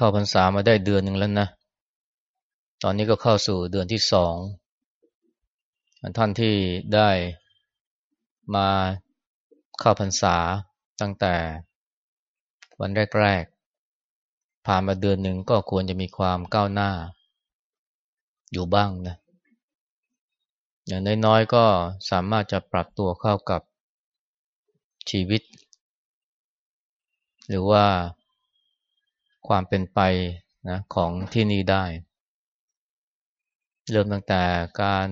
เข้าพรรษามาได้เดือนหนึ่งแล้วนะ ตอนนี้ก็เข้าสู่เดือนที่สองท่านที่ได้มาเข้าพรรษาตั้งแต่วันแรกๆผ่านมาเดือนหนึ่งก็ควรจะมีความก้าวหน้า อยู่บ้างนะ อย่างน้อยๆก็สามารถจะปรับตัวเข้ากับชีวิต หรือว่า ความเป็นไปนะของที่นี่ได้ เริ่มตั้งแต่การ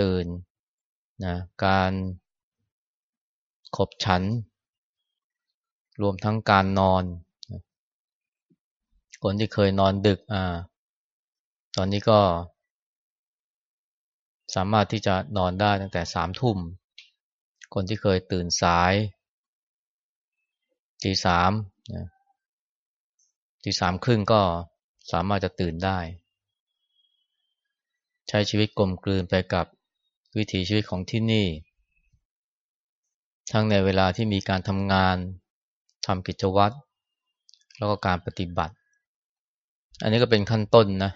ตื่นนะการขบฉัน รวมทั้งการนอน คนที่เคยนอนดึกอ่าตอนนี้ก็ สามารถที่จะนอนได้ตั้งแต่สามทุ่ม คนที่เคยตื่นสายตีสามนะ ที่สามครึ่งก็สามารถจะตื่นได้ ใช้ชีวิตกลมกลืนไปกับวิถีชีวิตของที่นี่ ทั้งในเวลาที่มีการทำงานทำกิจวัตรแล้วก็การปฏิบัติ อันนี้ก็เป็นขั้นต้นนะ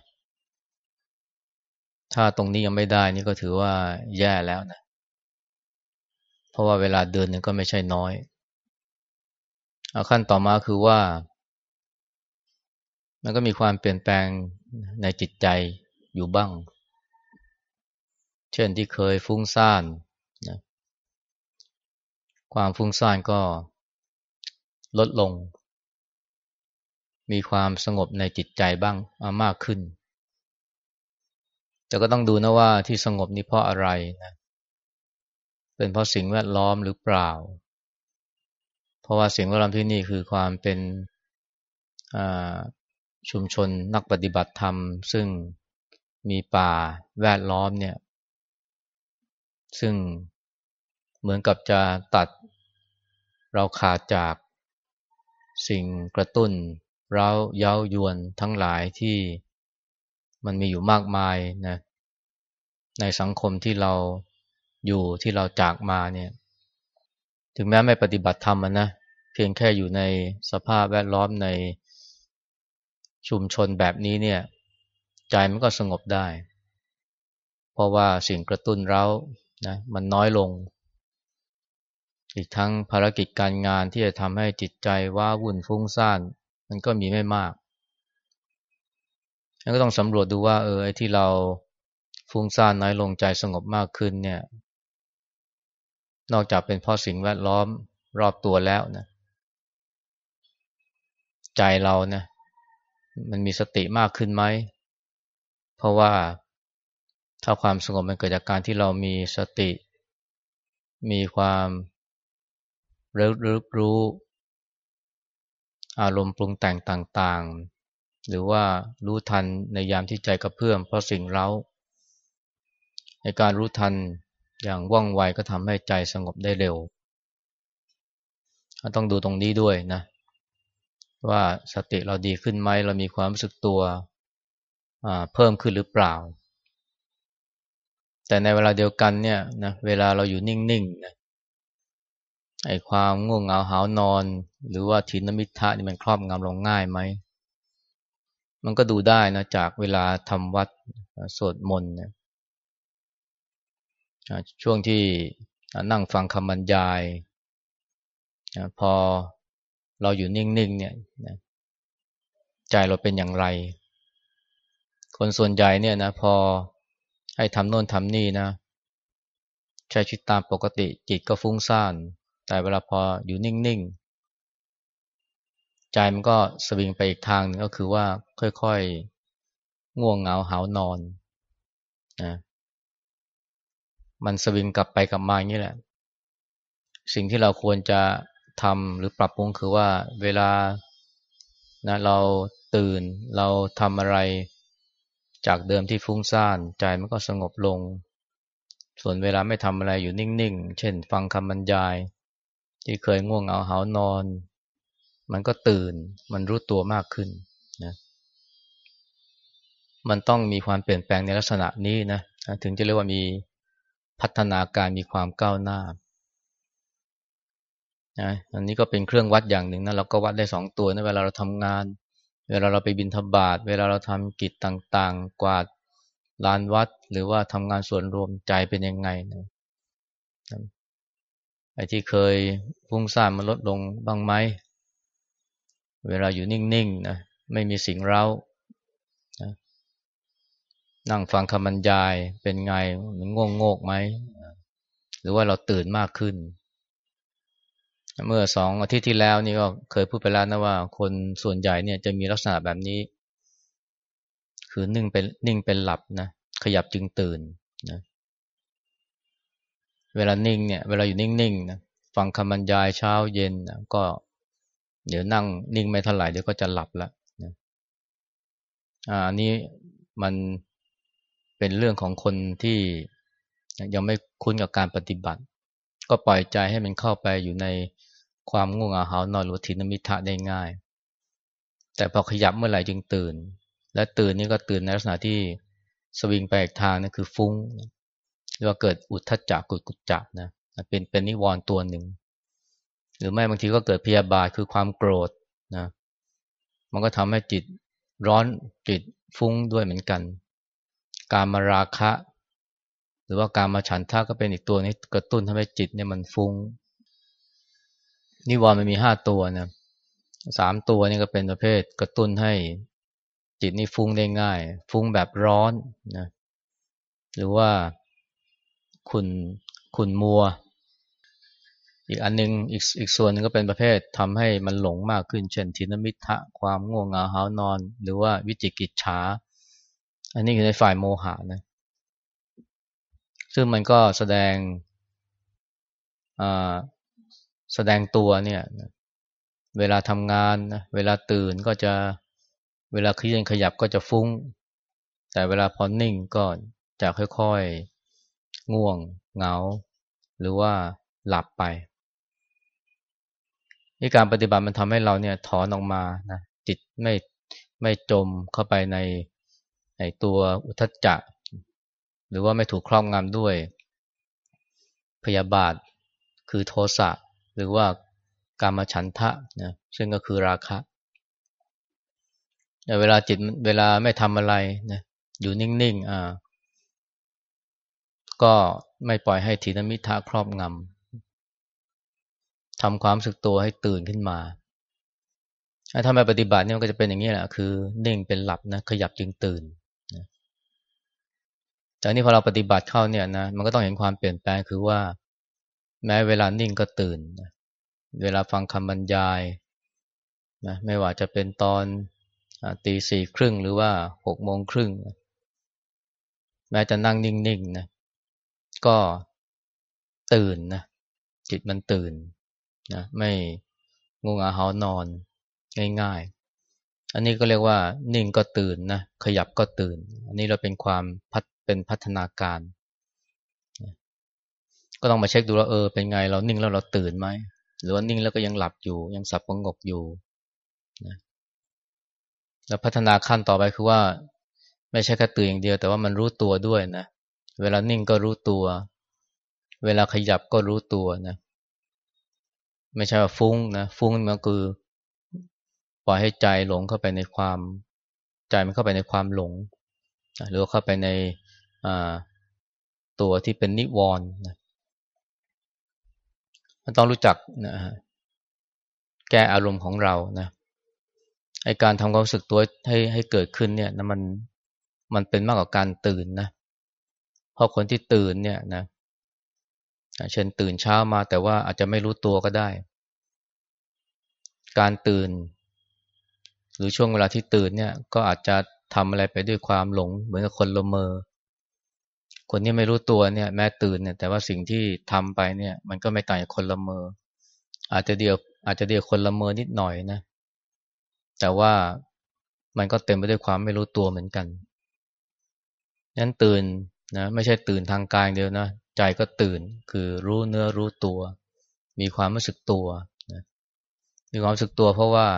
ถ้าตรงนี้ยังไม่ได้นี่ก็ถือว่าแย่แล้วนะ เพราะว่าเวลาเดินนึงก็ไม่ใช่น้อย เอาขั้นต่อมาคือว่า มันก็มีความเปลี่ยนแปลงในจิตใจอยู่บ้าง เช่นที่เคยฟุ้งซ่านนะความฟุ้งซ่านก็ลดลง มีความสงบในจิตใจบ้างมากขึ้น แต่ก็ต้องดูนะว่าที่สงบนี้เพราะอะไรนะ เป็นเพราะสิ่งแวดล้อมหรือเปล่า เพราะว่าสิ่งแวดล้อมที่นี่คือความเป็น ชุมชนนักปฏิบัติธรรม ซึ่งมีป่าแวดล้อมเนี่ยซึ่งเหมือนกับจะตัดเราขาดจากสิ่งกระตุ้น เราเย้ายวนทั้งหลายที่มันมีอยู่มากมายนะในสังคมที่เราอยู่ที่เราจากมาเนี่ยถึงแม้ไม่ปฏิบัติธรรมนะเพียงแค่อยู่ในสภาพแวดล้อมใน ชุมชนแบบนี้เนี่ย ใจมันก็สงบได้ เพราะว่าสิ่งกระตุ้นเรานะมันน้อยลง อีกทั้งภารกิจการงานที่จะทำให้จิตใจว่าวุ่นฟุ้งซ่าน มันก็มีไม่มากแล้วก็ต้องสำรวจดูว่า เออไอ้ที่เราฟุ้งซ่านน้อยลงใจสงบมากขึ้นเนี่ย นอกจากเป็นเพราะสิ่งแวดล้อมรอบตัวแล้วนะ ใจเรานะ มันมีสติมากขึ้นไหม เพราะว่าถ้าความสงบมันเกิดจากการที่เรามีสติ มีความรู้รู้รู้ อารมณ์ปรุงแต่งต่างๆ หรือว่ารู้ทันในยามที่ใจกระเพื่อมเพราะสิ่งเร้า ในการรู้ทันอย่างว่องไวก็ทำให้ใจสงบได้เร็ว ต้องดูตรงนี้ด้วยนะ ว่าสติเราดีขึ้นไหมเรามีความรู้สึกตัวเพิ่มขึ้นหรือเปล่า แต่ในเวลาเดียวกันเนี่ยนะเวลาเราอยู่นิ่งๆนะไอ้ความง่วงเหงาหานอน หรือว่าทินมิทะนี่มันครอบงำลงง่ายไหมมันก็ดูได้นะจากเวลาทำวัดสวดมนต์นะช่วงที่นั่งฟังคำบรรยาย พอ เราอยู่นิ่งๆเนี่ยใจเราเป็นอย่างไร คนส่วนใหญ่เนี่ยนะพอให้ทำโน่นทำนี่นะใช้ชีวิตตามปกติจิตก็ฟุ้งซ่าน แต่เวลาพออยู่นิ่งๆ ใจมันก็สวิงไปอีกทางนึงก็คือว่าค่อยๆ ง่วงเหงาหานอนนะมันสวิงกลับไปกลับมาอย่างนี้แหละ สิ่งที่เราควรจะ ทำหรือปรับปรุงคือว่าเวลานะเราตื่นเราทำอะไร จากเดิมที่ฟุ้งซ่านใจมันก็สงบลง ส่วนเวลาไม่ทำอะไรอยู่นิ่งๆ เช่น ฟังคำบรรยาย ที่เคยง่วงเอาหานอน มันก็ตื่นมันรู้ตัวมากขึ้นนะมันต้องมีความเปลี่ยนแปลงในลักษณะนี้นะถึงจะเรียกว่ามีพัฒนาการมีความก้าวหน้า นะอันนี้ก็เป็นเครื่องวัดอย่างหนึ่งนะเราก็วัดได้สองตัวนะเวลาเราทำงาน เวลาเราไปบินทบาทเวลาเราทำกิจต่างๆ กวาดลานวัดหรือว่าทำงานส่วนรวมใจเป็นยังไงนะไอ้ที่เคยฟุ้งซ่านมันลดลงบ้างไหมเวลาอยู่นิ่งๆนะไม่มีสิ่งเร้านะนั่งฟังคำบรรยายเป็นไงมันง่วงโงกไหมหรือว่าเราตื่นมากขึ้น เมื่อสองอาทิตย์ที่แล้วนี่ก็เคยพูดไปแล้วนะว่า คนส่วนใหญ่เนี่ยจะมีลักษณะแบบนี้ คือนิ่งเป็นนิ่งเป็นหลับนะขยับจึงตื่นนะเวลานิ่งเนี่ย เวลาอยู่นิ่งๆนะฟังคำบรรยายเช้าเย็นนะก็ เดี๋ยวนั่งนิ่งไม่เท่าไหร่เดี๋ยวก็จะหลับละนะอ่านี้มันเป็นเรื่องของคนที่ยังไม่คุ้นกับการปฏิบัติ ก็ปล่อยใจให้มันเข้าไปอยู่ใน ความง่วงอาหานอนหรือทินมิทะได้ง่าย แต่พอขยับเมื่อไหร่จึงตื่น และตื่นนี่ก็ตื่นในลักษณะที่สวิงไปอีกทางนั่นคือฟุ้งหรือว่าเกิดอุทธจักกุกุจจักนะเป็นเป็นนิวรณ์ตัวหนึ่ง หรือไม่บางทีก็เกิดพยาบาทคือความโกรธนะมันก็ทำให้จิตร้อนจิตฟุ้งด้วยเหมือนกัน การมาราคะ หรือว่าการมาฉันทะก็เป็นอีกตัวนี้กระตุ้นทำให้จิตเนี่ยมันฟุง้ง นิวรณ์มันมีห้าตัวนะสามตัวนี่ก็เป็นประเภทกระตุ้นให้จิตนี่ฟุ้งได้ง่าย ฟุ้งแบบร้อนนะหรือว่าขุนขุนมัว อีกอันนึงอีกอีกส่วนนึงก็เป็นประเภททำให้มันหลงมากขึ้น เช่นทินมิทะความง่วงเหงาหานอน หรือว่าวิจิกิจฉาอันนี้อยู่ในฝ่ายโมหะนะซึ่งมันก็แสดง แสดงตัวเนี่ยเวลาทำงานนะเวลาตื่นก็จะเวลาเคลื่อนขยับก็จะฟุง้ง แต่เวลาพอนิ่งก็จะค่อยๆ ง่วง เหงา หรือว่าหลับไปนี่การปฏิบัติมันทำให้เราเนี่ยถอนออกมานะจิตไม่ไม่จมเข้าไปในในตัวอุทจจะ หรือว่าไม่ถูกครอบงำด้วยพยาบาทคือโทสะ หรือว่าการมาฉันทะนะซึ่งก็คือราคะเวลาจิตเวลาไม่ทำอะไรนะอยู่นิ่งๆอ่าก็ไม่ปล่อยให้ทีนมิทะครอบงำทำความสึกตัวให้ตื่นขึ้นมาถ้าไม่ปฏิบัติเนี่ยมันก็จะเป็นอย่างนี้แหละคือนิ่งเป็นหลับนะขยับจึงตื่นแต่นี่พอเราปฏิบัติเข้าเนี่ยนะมันก็ต้องเห็นความเปลี่ยนแปลงคือว่า แม้เวลานิ่งก็ตื่น เวลาฟังคำบรรยายนะไม่ว่าจะเป็นตอนตีสี่ครึ่งหรือว่าหกโมงครึ่งแม้จะนั่งนิ่งๆนนะก็ตื่นนะจิตมันตื่นนะไม่งงอาหานอนง่ายๆ อันนี้ก็เรียกว่า นิ่งก็ตื่นนะขยับก็ตื่น อันนี้เราเป็นความพัฒเป็นพัฒนาการ ก็ต้องมาเช็คดูว่าเออเป็นไงเรานิ่งแล้วเราตื่นไหมหรือว่านิ่งแล้วก็ยังหลับอยู่ ยังสับประงกอยู่นะแล้วพัฒนาขั้นต่อไปคือว่า ไม่ใช่แค่ตื่นอย่างเดียว แต่ว่ามันรู้ตัวด้วยนะเวลานิ่งก็รู้ตัว เวลาขยับก็รู้ตัวนะไม่ใช่ว่าฟุ้งนะฟุ้งมันคือปล่อยให้ใจหลงเข้าไปในความใจมันเข้าไปในความหลง หรือเข้าไปในตัวที่เป็นนิวรณ์นะ ต้องรู้จักนะแก้อารมณ์ของเรานะไอการทำความรู้สึกตัวให้ให้เกิดขึ้นเนี่ยนะมันมันเป็นมากกว่าการตื่นนะเพราะคนที่ตื่นเนี่ยนะเช่นตื่นเช้ามาแต่ว่าอาจจะไม่รู้ตัวก็ได้ การตื่น หรือช่วงเวลาที่ตื่นเนี่ย ก็อาจจะทำอะไรไปด้วยความหลง เหมือนกับคนละเมอ คนที่ไม่รู้ตัวเนี่ย แม้ตื่นเนี่ย แต่ว่าสิ่งที่ทำไปเนี่ย มันก็ไม่ต่างจากคนละเมอ อาจจะเดียว อาจจะเดียวคนละเมอนิดหน่อยนะ แต่ว่ามันก็เต็มไปด้วยความไม่รู้ตัวเหมือนกันนั้นตื่นนะไม่ใช่ตื่นทางกายเดียวนะใจก็ตื่นคือรู้เนื้อรู้ตัว มีความรู้สึกตัวนะมีความรู้สึกตัวเพราะว่า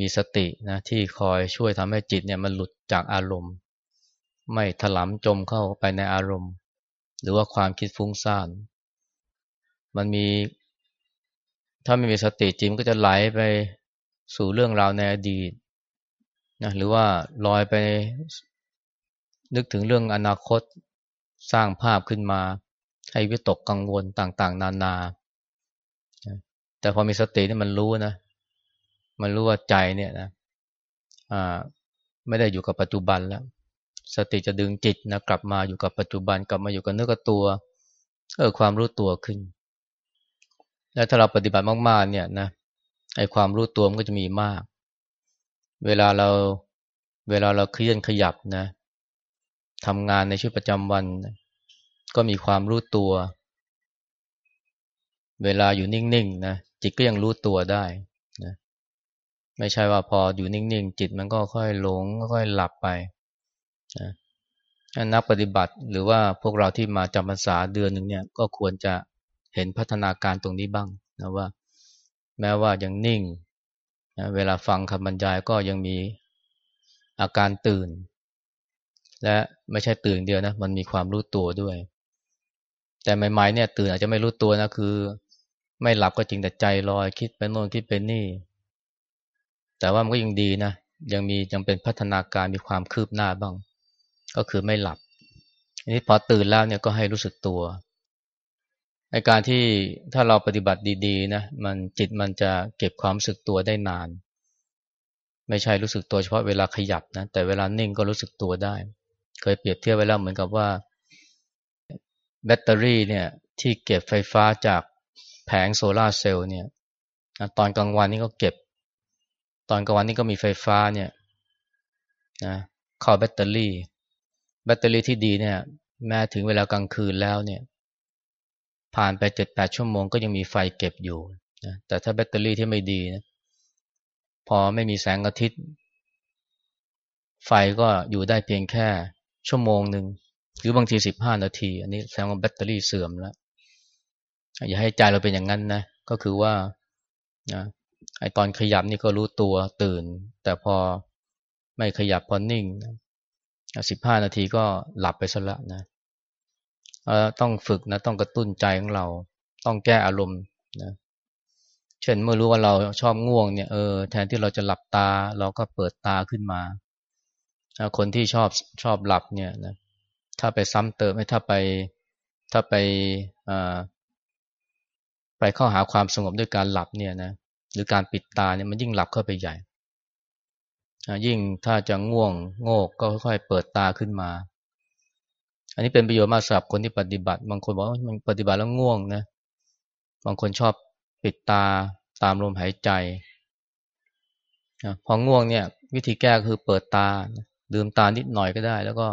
มีสตินะที่คอยช่วยทำให้จิตเนี่ยมันหลุดจากอารมณ์ ไม่ถลำจมเข้าไปในอารมณ์ หรือว่าความคิดฟุ้งซ่าน มันมี ถ้าไม่มีสติจิตก็จะไหลไปสู่เรื่องราวในอดีตนะหรือว่าลอยไปนึกถึงเรื่องอนาคตสร้างภาพขึ้นมา ให้วิตกกังวลต่างๆ นานา แต่พอมีสตินี่มันรู้นะ มันรู้ว่าใจเนี่ยนะไม่ได้อยู่กับปัจจุบันแล้ว สติจะดึงจิตนะกลับมาอยู่กับปัจจุบันกลับมาอยู่กับเนื้อกับตัวเออความรู้ตัวขึ้น แล้วถ้าเราปฏิบัติมาก ๆ เนี่ยนะไอความรู้ตัวมันก็จะมีมาก เวลาเราเวลาเราเคลื่อนขยับนะทำงานในชีวิตประจำวัน ก็มีความรู้ตัว เวลาอยู่นิ่งๆนะจิตก็ยังรู้ตัวได้นะไม่ใช่ว่าพออยู่นิ่งๆ จิตมันก็ค่อยหลงค่อยหลับไป นะนักปฏิบัติหรือว่าพวกเราที่มาจำพรรษาเดือนหนึ่งเนี่ยก็ควรจะเห็นพัฒนาการตรงนี้บ้างนะว่า แม้ว่ายังนิ่งนะเวลาฟังคำบรรยายก็ยังมีอาการตื่น และไม่ใช่ตื่นเดียวนะมันมีความรู้ตัวด้วย แต่ใหม่ๆเนี่ยตื่นอาจจะไม่รู้ตัวนะคือ ไม่หลับก็จริงแต่ใจลอยคิดไปโน่นคิดไปนี่ แต่ว่ามันก็ยังดีนะยังมียังเป็นพัฒนาการมีความคืบหน้าบ้าง ก็คือไม่หลับอันนี้พอตื่นแล้วเนี่ยก็ให้รู้สึกตัวในการที่ถ้าเราปฏิบัติดีๆนะมันจิตมันจะเก็บความรู้สึกตัวได้นาน ไม่ใช่รู้สึกตัวเฉพาะเวลาขยับนะแต่เวลานิ่งก็รู้สึกตัวได้ เคยเปรียบเทียบไว้แล้วเหมือนกับว่า แบตเตอรี่เนี่ยที่เก็บไฟฟ้าจากแผงโซลาเซลล์เนี่ยตอนกลางวันนี่ก็เก็บ ตอนกลางวันนี่ก็มีไฟฟ้าเนี่ยนะเข้าแบตเตอรี่ แบตเตอรี่ที่ดีเนี่ย แม้ถึงเวลากลางคืนแล้วเนี่ย ผ่านไปเจ็ดแปดชั่วโมงก็ยังมีไฟเก็บอยู่นะแต่ถ้าแบตเตอรี่ที่ไม่ดีนะพอไม่มีแสงอาทิตย์ ไฟก็อยู่ได้เพียงแค่ชั่วโมงหนึ่งหรือบางทีสิบห้านาที อันนี้แสดงว่าแบตเตอรี่เสื่อมแล้วอย่าให้ใจเราเป็นอย่างนั้นนะก็คือว่านะไอตอนขยับนี่ก็รู้ตัวตื่น แต่พอไม่ขยับพอนิ่ง สิบห้านาทีก็หลับไปซะละนะต้องฝึกนะต้องกระตุ้นใจของเรา ต้องแก้อารมณ์นะเช่นเมื่อรู้ว่าเราชอบง่วงเนี่ยเออแทนที่เราจะหลับตาเราก็เปิดตาขึ้นมา คนที่ชอบชอบหลับเนี่ยนะถ้าไปซ้ำเติมถ้าไปถ้าไปไปเข้าหาความสงบด้วยการหลับเนี่ยนะหรือการปิดตาเนี่ยมันยิ่งหลับเข้าไปใหญ่ ยิ่งถ้าจะง่วงโงกก็ค่อยๆ เปิดตาขึ้นมา อันนี้เป็นประโยชน์มากสำหรับคนที่ปฏิบัติ บางคนบอกว่ามันปฏิบัติแล้วง่วงนะ บางคนชอบปิดตาตามลมหายใจพอง่วงเนี่ย วิธีแก้คือเปิดตาลืมตานิดหน่อยก็ได้ แล้วก็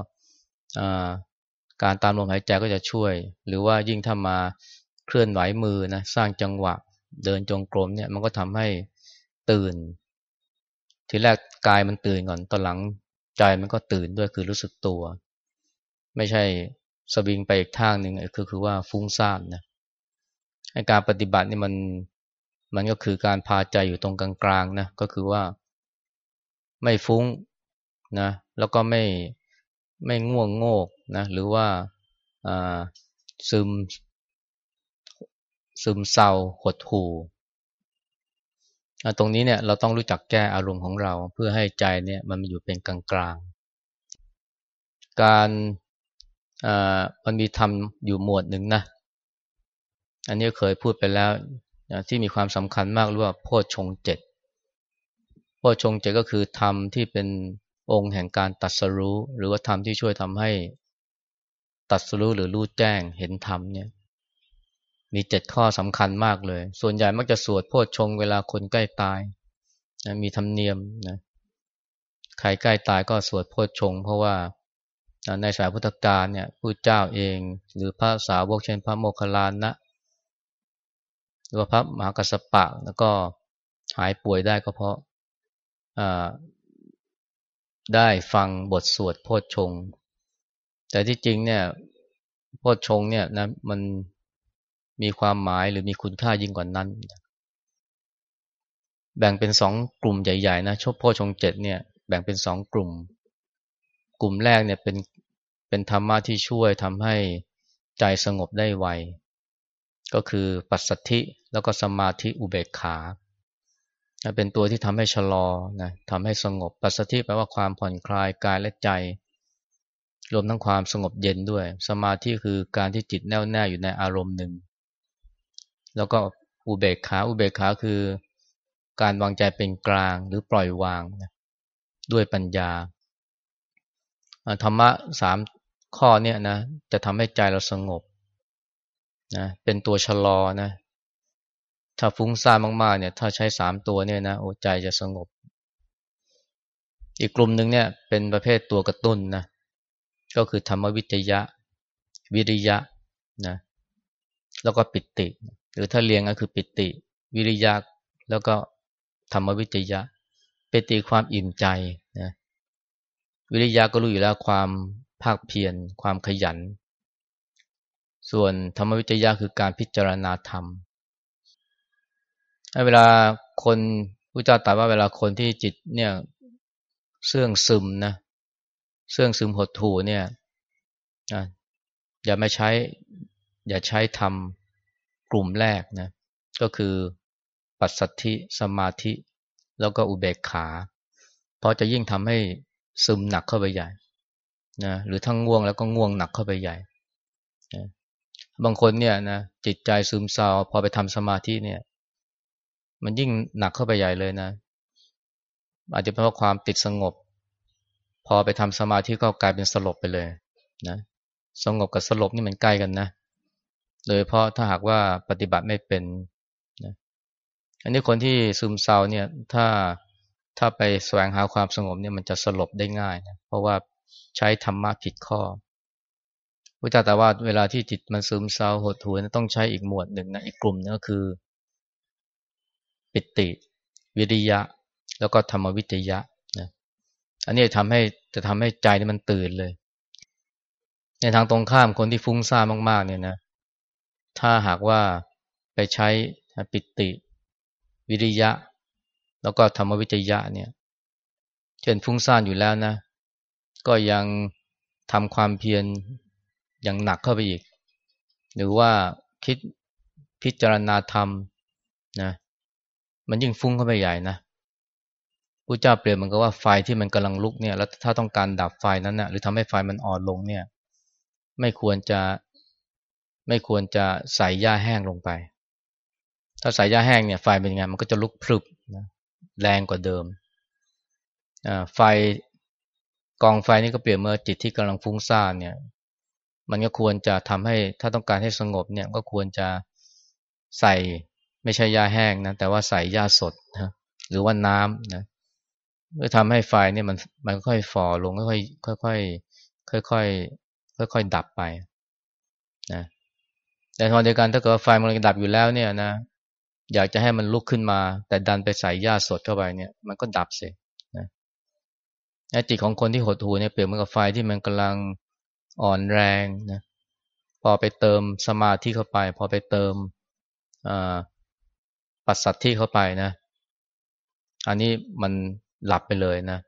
การตามลมหายใจก็จะช่วย หรือว่ายิ่งถ้ามาเคลื่อนไหวมือนะสร้างจังหวะเดินจงกรมเนี่ยมันก็ทำให้ตื่น ทีแรกกายมันตื่นก่อนตอนหลังใจมันก็ตื่นด้วยคือรู้สึกตัว ไม่ใช่สวิงไปอีกทางหนึ่งคือคือว่าฟุ้งซ่านนะการปฏิบัตินี่มันมันก็คือการพาใจอยู่ตรงกลางๆนะก็คือว่าไม่ฟุ้งนะแล้วก็ไม่ไม่ง่วงโงกนะหรือว่าซึมซึมเศร้าหดหู่ ตรงนี้เนี่ยเราต้องรู้จักแก้อารมณ์ของเราเพื่อให้ใจเนี่ยมันอยู่เป็นกลางกลางการมันมีทำอยู่หมวดหนึ่งนะ อันนี้เคยพูดไปแล้วที่มีความสำคัญมากเรียกว่าโพชฌงเจ็ดโพชฌงเจ็ดก็คือธรรมที่เป็นองค์แห่งการตัดสรู้ หรือว่าธรรมที่ช่วยทำให้ตัดสรู้หรือรู้แจ้งเห็นธรรมเนี่ย มีเจ็ดข้อสำคัญมากเลย ส่วนใหญ่มักจะสวดโพชงเวลาคนใกล้ตายนะมีธรรมเนียมนะใครใกล้ตายก็สวดโพชง เพราะว่าในสายพุทธกาลเนี่ยผู้เจ้าเอง หรือพระสาวกเช่นพระโมคคัลลานะหรือว่าพระมหากัสสปะแล้วก็หายป่วยได้ก็เพราะได้ฟังบทสวดโพชฌงแต่ที่จริงเนี่ยโพชฌงเนี่ยนะมัน มีความหมายหรือมีคุณค่ายิ่งกว่านั้น แบ่งเป็นสองกลุ่มใหญ่ๆนะชบโพชงเจ็ดเนี่ยแบ่งเป็นสองกลุ่ม กลุ่มแรกเนี่ยเป็นเป็นธรรมะที่ช่วยทำให้ใจสงบได้ไว ก็คือปัสสัทธิแล้วก็สมาธิอุเบกขา เป็นตัวที่ทำให้ชะลอนะทำให้สงบ ปัสสัทธิแปลว่าความผ่อนคลายกายและใจ รวมทั้งความสงบเย็นด้วย สมาธิคือการที่จิตแน่วแน่อยู่ในอารมณ์หนึ่ง แล้วก็อุเบกขา อุเบกขาคือการวางใจเป็นกลางหรือปล่อยวางนะด้วยปัญญาธรรมะสามข้อเนี่ยนะจะทำให้ใจเราสงบนะเป็นตัวชะลอนะถ้าฟุ้งซ่านมากๆเนี่ยถ้าใช้สามตัวเนี่ยนะโอ้ใจจะสงบ อีกกลุ่มหนึ่งเนี่ยเป็นประเภทตัวกระตุ้นนะก็คือธรรมวิจยะ วิริยะนะแล้วก็ปิติห รือถ้าเรียงก็คือปิติ วิริยะแล้วก็ธรรมวิจยะปิติความอิ่มใจนะวิริยะก็รู้อยู่แล้วความภาคเพียรความขยัน ส่วนธรรมวิจยะคือการพิจารณาธรรมเวลาคนผู้เจ้าตรัสว่าเวลาคนที่จิตเนี่ยเสื่องซึมนะเสื่องซึมหดถูเนี่ยนะอย่าไม่ใช้ อย่าใช้ทำ กลุ่มแรกนะก็คือปัสสัทธิสมาธิ แล้วก็อุเบกขา เพราะจะยิ่งทำให้ซึมหนักเข้าไปใหญ่นะหรือทั้งง่วงแล้วก็ง่วงหนักเข้าไปใหญ่นะบางคนเนี่ยนะจิตใจซึมเศร้าพอไปทำสมาธิเนี่ย มันยิ่งหนักเข้าไปใหญ่เลยนะอาจจะเพราะความติดสงบ พอไปทำสมาธิก็กลายเป็นสลบไปเลยนะสงบกับสลบนี่มันใกล้กันนะ โดยเพราะถ้าหากว่าปฏิบัติไม่เป็นนะอันนี้คนที่ซึมเศร้าเนี่ยถ้าถ้าไปแสวงหาความสงบเนี่ยมันจะสลบได้ง่ายนะเพราะว่าใช้ธรรมะผิดข้อพุทธแต่ว่าเวลาที่จิตมันซึมเศร้าหดหู่ต้องใช้อีกหมวดหนึ่งนะอีกกลุ่มนึงก็คือ ปิติ วิริยะ แล้วก็ธรรมวิจยะนะอันนี้ทำให้จะทำให้ใจนี่มันตื่นเลย ในทางตรงข้ามคนที่ฟุ้งซ่านมากๆเนี่ยนะ ถ้าหากว่าไปใช้ปิติ วิริยะ แล้วก็ธรรมวิจยะเนี่ยเช่นฟุ้งซ่านอยู่แล้วนะ ก็ยังทำความเพียรอย่างหนักเข้าไปอีก หรือว่าคิดพิจารณาธรรมนะมันยิ่งฟุ้งเข้าไปใหญ่นะพระเจ้าเปรียบมันก็ว่าไฟที่มันกำลังลุกเนี่ย แล้วถ้าต้องการดับไฟนั้นนะหรือทำให้ไฟมันอ่อนลงเนี่ย ไม่ควรจะ ไม่ควรจะใส่หญ้าแห้งลงไป ถ้าใส่หญ้าแห้งเนี่ยไฟเป็นไงมันก็จะลุกพรึบนะแรงกว่าเดิมไฟกองไฟนี่ก็เปรียบเมื่อจิตที่กำลังฟุ้งซ่านเนี่ย มันก็ควรจะทำให้ถ้าต้องการให้สงบเนี่ยก็ควรจะใส่ไม่ใช่ยาแห้งนะแต่ว่าใส่ยาสดนะหรือว่าน้ำนะเพื่อทำให้ไฟเนี่ยมันมันค่อยฝ่อลงค่อยค่อยค่อยค่อยค่อยค่อยค่อยดับไปนะ แต่ตอนเดียวกันถ้าเกิดไฟมันดับอยู่แล้วเนี่ยนะ อยากจะให้มันลุกขึ้นมา แต่ดันไปใส่ยาสดเข้าไปเนี่ย มันก็ดับเสียจิตของคนที่หดหูเนี่ยเปรียบเหมือนกับไฟที่มันกำลังอ่อนแรงนะพอไปเติมสมาธิเข้าไป พอไปเติมปัสสัทธิเข้าไปนะ อันนี้มันหลับไปเลยนะ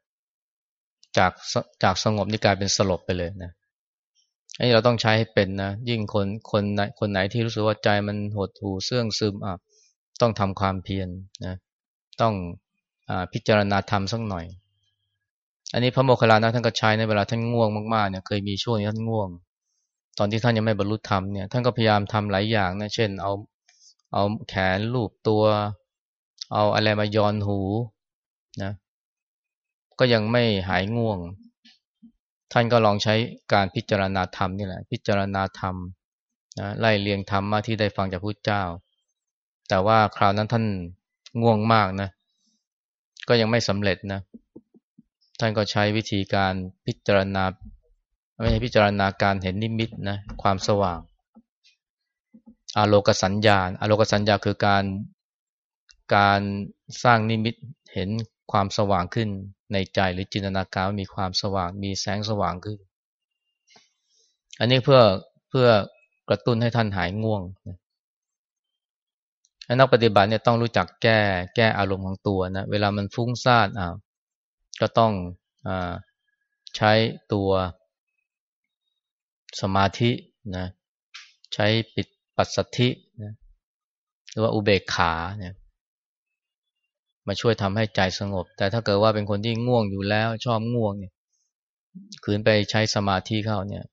จากจากสงบนี่กลายเป็นสลบไปเลยนะ อันนี้เราต้องใช้ให้เป็นนะยิ่งคนคนไหนคนไหนที่รู้สึกว่าใจมันหดหูเสื่องซึมอะต้องทำความเพียรนนะต้องอพิจารณาธรรมสักหน่อย อันนี้พระโมคคัลลานะท่านก็ใช้ในเวลาท่านง่วงมากๆเนี่ยเคยมีช่วงที่ท่านง่วง ตอนที่ท่านยังไม่บรรลุธรรมเนี่ยท่านก็พยายามทำหลายอย่างนะเช่น เอาเอาแขนลูบตัว เอาอะไรมาย้อนหูนะก็ยังไม่หายง่วง ท่านก็ลองใช้การพิจารณาธรรมนี่แหละ พิจารณาธรรมนะไล่เรียงธรรมมาที่ได้ฟังจากพระเจ้า แต่ว่าคราวนั้นท่านง่วงมากนะ ก็ยังไม่สำเร็จนะ ท่านก็ใช้วิธีการพิจารณา ไม่ใช่พิจารณาการเห็นนิมิตนะ ความสว่าง อาโลกสัญญาณอาโลกสัญญาคือการการสร้างนิมิตเห็นความสว่างขึ้น ในใจหรือจินตนาการมีความสว่าง มีแสงสว่างขึ้น อันนี้เพื่อเพื่อกระตุ้นให้ท่านหายง่วงนักปฏิบัติเนี่ยต้องรู้จักแก้แก้อารมณ์ของตัวนะเวลามันฟุ้งซ่านอ่าก็ต้องอ่าใช้ตัวสมาธินะใช้ปิดปัสสัทธินะหรือว่าอุเบกขาเนี่ย มาช่วยทำให้ใจสงบ แต่ถ้าเกิดว่าเป็นคนที่ง่วงอยู่แล้ว ชอบง่วงเนี่ยขืนไปใช้สมาธิเข้าเนี่ย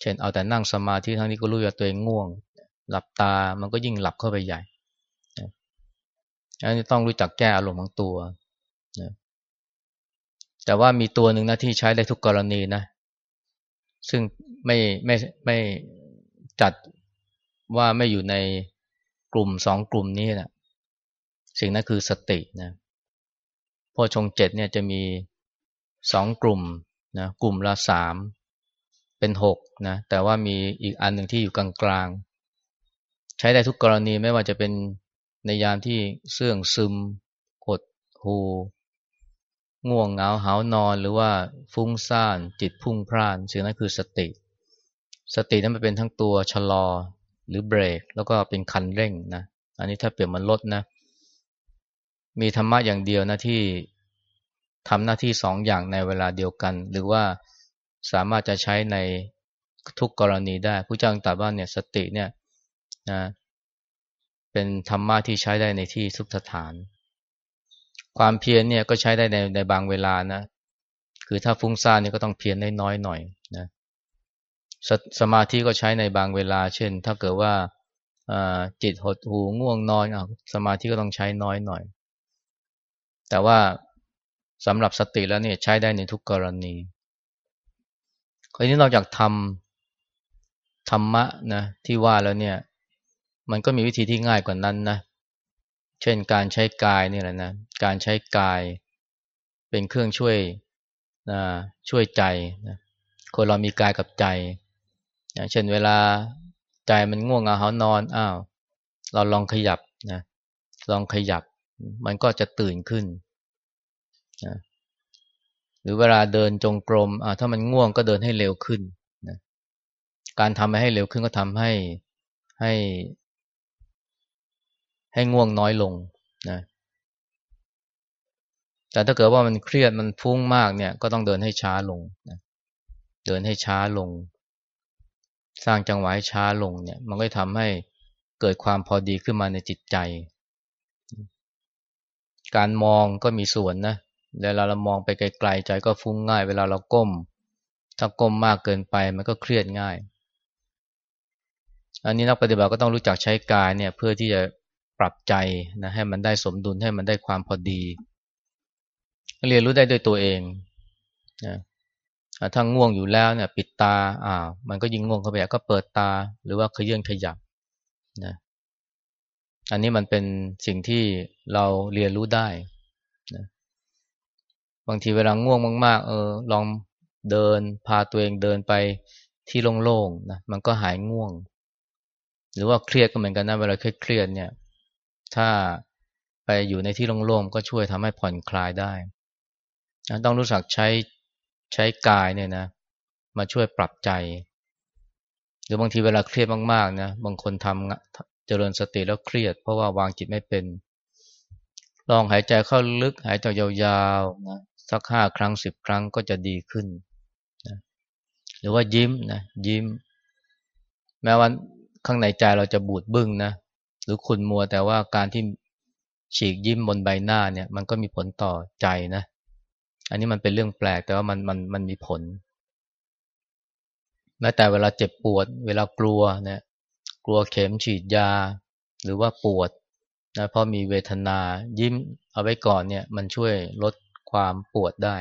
เช่นเอาแต่นั่งสมาธิทั้งนี้ก็รู้ว่าตัวเองง่วง หลับตามันก็ยิ่งหลับเข้าไปใหญ่อันนี้ต้องรู้จักแก้อารมณ์ของตัวนะแต่ว่ามีตัวหนึ่งนะที่ใช้ได้ทุกกรณีนะ ซึ่งไม่ไม่ไม่จัดว่าไม่อยู่ในกลุ่มสองกลุ่มนี้นะ สิ่งนั้นคือสตินะพอชงเจ็ดเนี่ยจะมีสองกลุ่มนะกลุ่มละสามเป็นหกนะแต่ว่ามีอีกอันหนึ่งที่อยู่กลางๆ ใช้ได้ทุกกรณีไม่ว่าจะเป็นในยามที่เสื่องซึมกดหูง่วงเหงาหานอนหรือว่าฟุ้งซ่านจิตพุ่งพล่านสิ่งนั้นคือสติ สตินั้นมันเป็นทั้งตัวชะลอหรือเบรก แล้วก็เป็นคันเร่งนะอันนี้ถ้าเปรียบมันรถนะ มีธรรมะอย่างเดียวนะที่ทำหน้าที่สองอย่างในเวลาเดียวกัน หรือว่าสามารถจะใช้ในทุกกรณีได้ผู้จ้างตรัสว่าเนี่ยสติเนี่ยนะเป็นธรรมะที่ใช้ได้ในที่ทุกสถาน ความเพียรเนี่ยก็ใช้ได้ในในบางเวลานะ คือถ้าฟุ้งซ่านเนี่ยก็ต้องเพียรน้อยๆหน่อยนะสสมาธิก็ใช้ในบางเวลา เช่น ถ้าเกิดว่าจิตหดหูง่วงนอนอสมาธิก็ต้องใช้น้อยหน่อย แต่ว่าสำหรับสติแล้วเนี่ยใช้ได้ในทุกกรณีคราวนี้นอกจากทำธรรมะนะที่ว่าแล้วเนี่ย มันก็มีวิธีที่ง่ายกว่านั้นนะ เช่นการใช้กายนี่แหละนะ การใช้กายเป็นเครื่องช่วยนะช่วยใจนะคนเรามีกายกับใจอย่างเช่นเวลาใจมันง่วงเหงาหานอนอ้าว เราลองขยับนะลองขยับ มันก็จะตื่นขึ้นนะหรือเวลาเดินจงกรมถ้ามันง่วงก็เดินให้เร็วขึ้นนะการทำให้เร็วขึ้นก็ทำให้ให้ ให้ง่วงน้อยลงนะแต่ถ้าเกิดว่ามันเครียดมันฟุ้งมากเนี่ย ก็ต้องเดินให้ช้าลงนะเดินให้ช้าลง สร้างจังหวะให้ช้าลงเนี่ย มันก็ทำให้เกิดความพอดีขึ้นมาในจิตใจ การมองก็มีส่วนนะเวลาเรามองไปไกลๆใจก็ฟุ้งง่าย เวลาเราก้ม ถ้าก้มมากเกินไปมันก็เครียดง่าย อันนี้นักปฏิบัติก็ต้องรู้จักใช้กายเนี่ยเพื่อที่จะปรับใจนะให้มันได้สมดุลให้มันได้ความพอดี เรียนรู้ได้ด้วยตัวเองนะถ้าง่วงอยู่แล้วเนี่ย ปิดตาอ่ามันก็ยิ่งง่วงเข้าไปก็เปิดตา หรือว่าขยื่นขยับนะ อันนี้มันเป็นสิ่งที่เราเรียนรู้ได้นะบางทีเวลาง่วงมาก ๆ เออ ลองเดินพาตัวเองเดินไปที่โล่งๆนะมันก็หายง่วง หรือว่าเครียดก็เหมือนกันนะเวลาเครียดเนี่ย ถ้าไปอยู่ในที่โล่งๆก็ช่วยทำให้ผ่อนคลายได้ ต้องรู้สักใช้ใช้กายเนี่ยนะ มาช่วยปรับใจ หรือบางทีเวลาเครียดมากๆนะบางคนทำ จริญสติแล้วเครียด เพราะว่าวางจิตไม่เป็น ลองหายใจเข้าลึกหายใจยาวๆนะสักห้าครั้งสิบครั้งก็จะดีขึ้นนะหรือว่ายิ้มนะยิ้ม แม้ว่าข้างในใจเราจะบูดบึ้งนะหรือคุณมัวแต่ว่าการที่ฉีกยิ้มบนใบหน้าเนี่ย มันก็มีผลต่อใจนะ อันนี้มันเป็นเรื่องแปลกแต่ว่ามันมันมันมีผลแม้แต่เวลาเจ็บปวด เวลากลัวเนี่ย กลัวเข็มฉีดยา หรือว่าปวดนะเพราะมีเวทนายิ้มเอาไว้ก่อนเนี่ยมันช่วยลดความปวดได้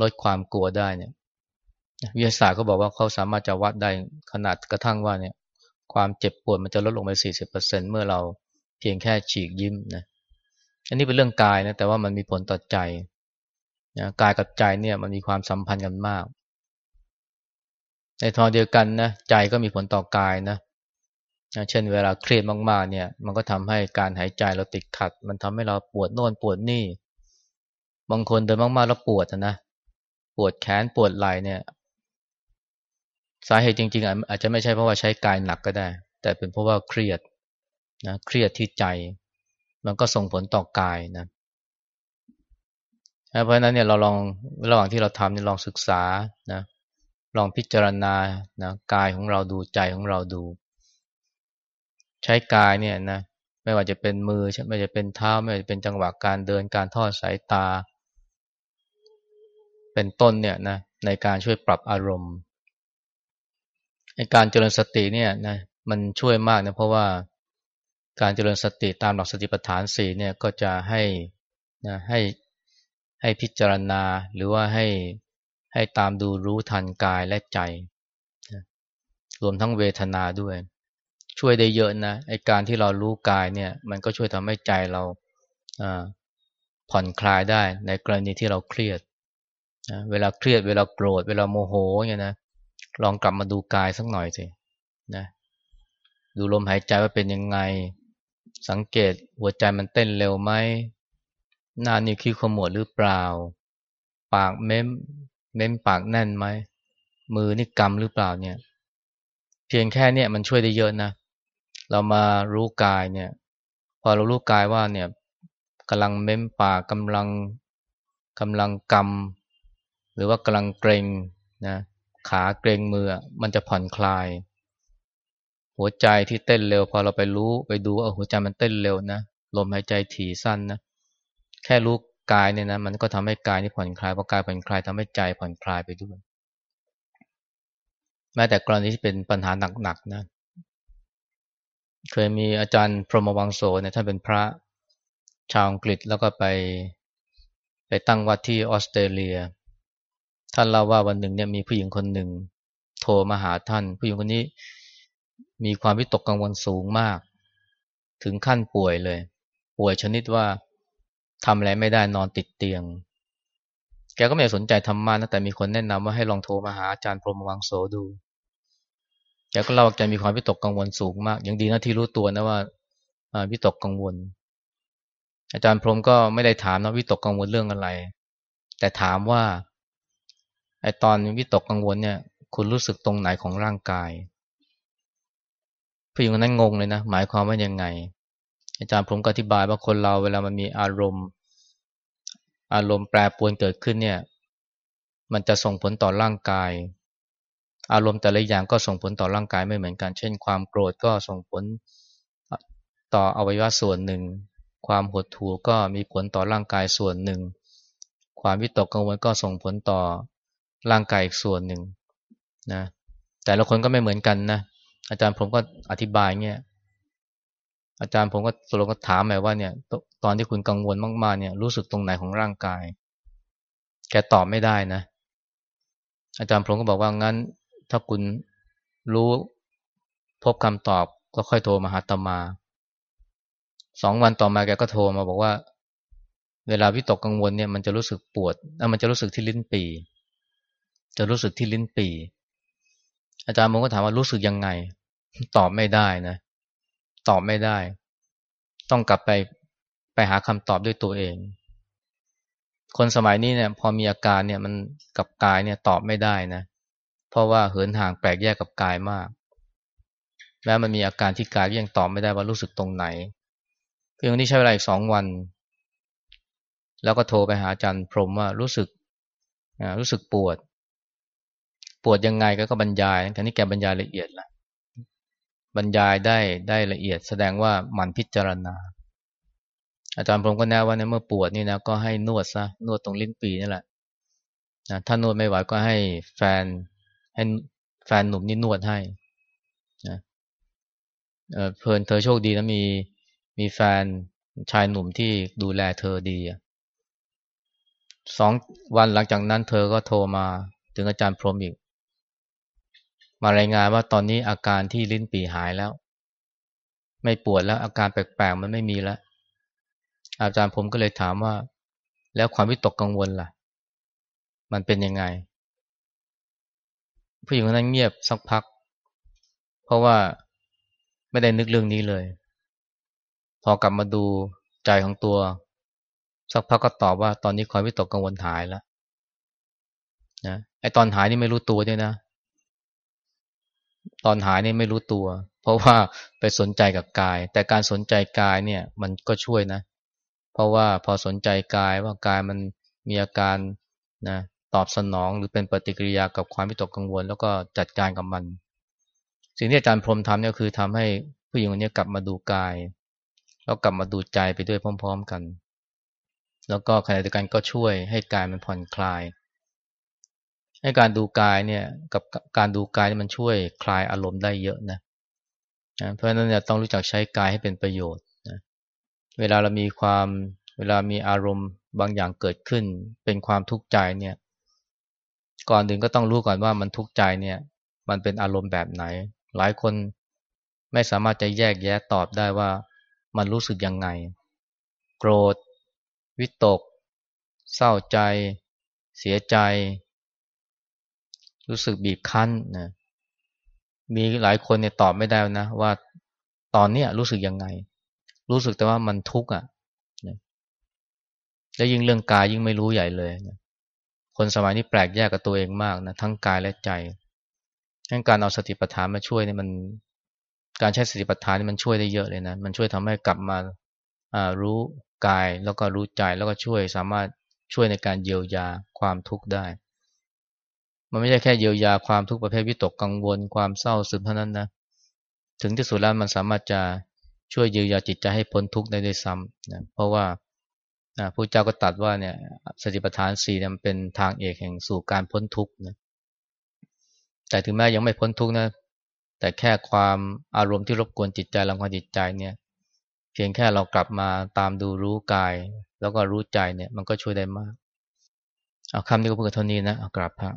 ลดความกลัวได้เนี่ยวิทยาศาสตร์ก็บอกว่าเขาสามารถจะวัดได้ขนาดกระทั่งว่าเนี่ย ความเจ็บปวดมันจะลดลงไป 40%เมื่อเราเพียงแค่ฉีกยิ้มนะอันนี้เป็นเรื่องกายนะแต่ว่ามันมีผลต่อใจนะกายกับใจเนี่ยมันมีความสัมพันธ์กันมาก ในทางเดียวกันนะใจก็มีผลต่อกายนะ เช่นเวลาเครียดมากๆเนี่ย มันก็ทำให้การหายใจเราติดขัด มันทำให้เราปวดโน่นปวดนี่ บางคนเดินมากๆแล้วปวดนะปวดแขนปวดไหล่เนี่ย สาเหตุจริง ๆ อาจจะไม่ใช่เพราะว่าใช้กายหนักก็ได้ แต่เป็นเพราะว่าเครียดนะเครียดที่ใจ มันก็ส่งผลต่อกายนะเพราะฉะนั้นเนี่ยเราลองระหว่างที่เราทำเนี่ยลองศึกษานะลองพิจารณานะกายของเราดูใจของเราดู ใช้กายเนี่ยนะไม่ว่าจะเป็นมือไม่ว่าจะเป็นเท้า ไม่ว่าจะเป็นจังหวะการเดินการทอดสายตา เป็นต้นเนี่ยนะในการช่วยปรับอารมณ์ในการเจริญสติเนี่ยนะมันช่วยมากนะเพราะว่าการเจริญสติตามหลักสติปัฏฐานสี่เนี่ยก็จะให้นะให้ให้พิจารณาหรือว่าให้ให้ตามดูรู้ทันกายและใจ รวมทั้งเวทนาด้วย ช่วยได้เยอะนะไอการที่เรารู้กายเนี่ย มันก็ช่วยทำให้ใจเราผ่อนคลายได้ในกรณีที่เราเครียดนะเวลาเครียดเวลาโกรธ เวลาโมโหเนี่ยนะลองกลับมาดูกายสักหน่อยสินะดูลมหายใจว่าเป็นยังไง สังเกตหัวใจมันเต้นเร็วไหมหน้านิ้วคิ้วขมวดหรือเปล่า ปากเม้มเม้มปากแน่นไหมมือนี่กำหรือเปล่าเนี่ย เพียงแค่เนี่ยมันช่วยได้เยอะนะเรามารู้กายเนี่ย พอเรารู้กายว่าเนี่ยกำลังเม้มปากกำลังกำลังกำหรือว่ากำลังเกรงนะขาเกรงมือมันจะผ่อนคลาย หัวใจที่เต้นเร็ว พอเราไปรู้ไปดูเออหัวใจมันเต้นเร็วนะลมหายใจถี่สั้นนะแค่รู้กายเนี่ยนะมันก็ทำให้กายนี่ผ่อนคลายพอกายผ่อนคลายทำให้ใจผ่อนคลายไปด้วยแม้แต่กรณีที่เป็นปัญหาหนักๆนะ เคยมีอาจารย์พรหมวังโสเนี่ยท่านเป็นพระชาวอังกฤษแล้วก็ไปไปตั้งวัดที่ออสเตรเลีย ท่านเล่าว่าวันหนึ่งเนี่ยมีผู้หญิงคนหนึ่ง โทรมาหาท่าน ผู้หญิงคนนี้มีความวิตกกังวลสูงมาก ถึงขั้นป่วยเลย ป่วยชนิดว่าทำอะไรไม่ได้นอนติดเตียง แกก็ไม่สนใจธรรมะนะแต่มีคนแนะนำว่าให้ลองโทรมาหาอาจารย์พรหมวังโสดู แกก็เล่าแกมีความวิตกกังวลสูงมากอย่างดีนะที่รู้ตัวนะว่าวิตกกังวล อาจารย์พรมก็ไม่ได้ถามนะวิตกกังวลเรื่องอะไร แต่ถามว่าไอตอนวิตกกังวลเนี่ย คุณรู้สึกตรงไหนของร่างกายผู้หญิงคนนั้นงงเลยนะ หมายความว่ายังไง อาจารย์ผมก็อธิบายว่าคนเราเวลามันมีอารมณ์ อารมณ์แปรปรวนเกิดขึ้นเนี่ย มันจะส่งผลต่อร่างกาย อารมณ์แต่ละอย่างก็ส่งผลต่อร่างกายไม่เหมือนกัน เช่น ความโกรธก็ส่งผลต่ออวัยวะส่วนหนึ่ง ความหดหู่ก็มีผลต่อร่างกายส่วนหนึ่ง ความวิตกกังวลก็ส่งผลต่อร่างกายอีกส่วนหนึ่งนะแต่ละคนก็ไม่เหมือนกันนะอาจารย์ผมก็อธิบายเงี้ยอาจารย์ผมก็สรุปก็ถามหมว่าเนี่ย ตอนที่คุณกังวลมากๆเนี่ยรู้สึกตรงไหนของร่างกาย แกตอบไม่ได้นะ อาจารย์ผมก็บอกว่างั้น ถ้าคุณรู้พบคำตอบก็ค่อยโทรมาหาตมา สองวันต่อมาแกก็โทรมาบอกว่า เวลาวิตกกังวลเนี่ยมันจะรู้สึกปวดแล้วมันจะรู้สึกที่ลิ้นปี จะรู้สึกที่ลิ้นปี อาจารย์ผมก็ถามว่ารู้สึกยังไง ตอบไม่ได้นะ ตอบไม่ได้ ต้องกลับไปไปหาคำตอบด้วยตัวเอง คนสมัยนี้เนี่ย พอมีอาการเนี่ยมันกับกายเนี่ยตอบไม่ได้นะเพราะว่าเหินห่างแปลกแยกกับกายมาก แม้มันมีอาการที่กายยังตอบไม่ได้ว่ารู้สึกตรงไหนเพียงนี้ใช้เวลาอีกสองวัน แล้วก็โทรไปหาอาจารย์พรมว่ารู้สึกรู้สึกปวด ปวดยังไงก็ก็บรรยายแต่นี่แกบรรยายละเอียดละบรรยายได้ได้ละเอียด แสดงว่ามันพิจารณา อาจารย์พรมก็แนะว่าในเมื่อปวดนี่นะก็ให้นวดซะนวดตรงลิ้นปีนี่แหละนะถ้านวดไม่ไหวก็ให้แฟน ให้แฟนหนุ่มนี่นวดให้นะเเพลินเธอโชคดีนะมีมีแฟนชายหนุ่มที่ดูแลเธอดีสองวันหลังจากนั้นเธอก็โทรมาถึงอาจารย์พรมอีก มารายงานว่าตอนนี้อาการที่ลิ้นปีหายแล้ว ไม่ปวดแล้วอาการแปลกๆมันไม่มีแล้ว อาจารย์ผมก็เลยถามว่า แล้วความวิตกกังวลล่ะ มันเป็นยังไง ผู้หญิงคนนั้นเงียบสักพัก เพราะว่าไม่ได้นึกเรื่องนี้เลย พอกลับมาดูใจของตัว สักพักก็ตอบว่าตอนนี้ความวิตกกังวลหายแล้วนะไอตอนหายนี่ไม่รู้ตัวด้วยนะ ตอนหายนี่ไม่รู้ตัว เพราะว่าไปสนใจกับกาย แต่การสนใจกายเนี่ย มันก็ช่วยนะ เพราะว่าพอสนใจกายว่ากายมันมีอาการนะ ตอบสนองหรือเป็นปฏิกิริยากับความวิตกกังวล แล้วก็จัดการกับมัน สิ่งที่อาจารย์พรมทำเนี่ยคือทำให้ผู้หญิงคนนี้กลับมาดูกาย แล้วกลับมาดูใจไปด้วยพร้อม ๆกัน แล้วก็ขณะเดียวกันก็ช่วยให้กายมันผ่อนคลาย ให้การดูกายเนี่ยกับการดูกายมันช่วยคลายอารมณ์ได้เยอะนะเพราะฉะนั้นเนี่ยต้องรู้จักใช้กายให้เป็นประโยชน์นะเวลาเรามีความเวลามีอารมณ์บางอย่างเกิดขึ้น เป็นความทุกข์ใจเนี่ย ก่อนอื่นก็ต้องรู้ก่อนว่ามันทุกข์ใจเนี่ย มันเป็นอารมณ์แบบไหน หลายคนไม่สามารถจะแยกแยะตอบได้ว่ามันรู้สึกยังไง โกรธ วิตก เศร้าใจ เสียใจ รู้สึกบีบคั้นนะมีหลายคนเนี่ยตอบไม่ได้นะ ว่าตอนเนี้ยรู้สึกยังไง รู้สึกแต่ว่ามันทุกข์อะแล้วยิ่งเรื่องกายยิ่งไม่รู้ใหญ่เลยนะ คนสมัยนี้แปลกแยกกับตัวเองมากนะทั้งกายและใจงั้นการเอาสติปัฏฐานมาช่วยเนี่ยมัน การใช้สติปัฏฐานนี่มันช่วยได้เยอะเลยนะมันช่วยทำให้กลับมารู้กายแล้วก็รู้ใจแล้วก็ช่วยสามารถช่วยในการเยียวยาความทุกข์ได้ มันไม่ใช่แค่เยียวยาความทุกข์ประเภทวิตกกังวล ความเศร้าซึมเท่านั้นนะถึงที่สุดแล้วมันสามารถจะช่วยเยียวยาจิตใจให้พ้นทุกข์ได้ด้วยซ้ำนะเพราะว่า นะพระเจ้าก็ตัดว่าเนี่ยสติปัฏฐานสี่เนี่ยเป็นทางเอกแห่งสู่การพ้นทุกข์นะแต่ถึงแม้ยังไม่พ้นทุกข์นะแต่แค่ความอารมณ์ที่รบกวนจิตใจรังควานจิตใจเนี่ยเพียงแค่เรากลับมาตามดูรู้กาย แล้วก็รู้ใจเนี่ย มันก็ช่วยได้มาก เอาคำนี้ก็เพื่อเท่านี้นะเอากราบพระ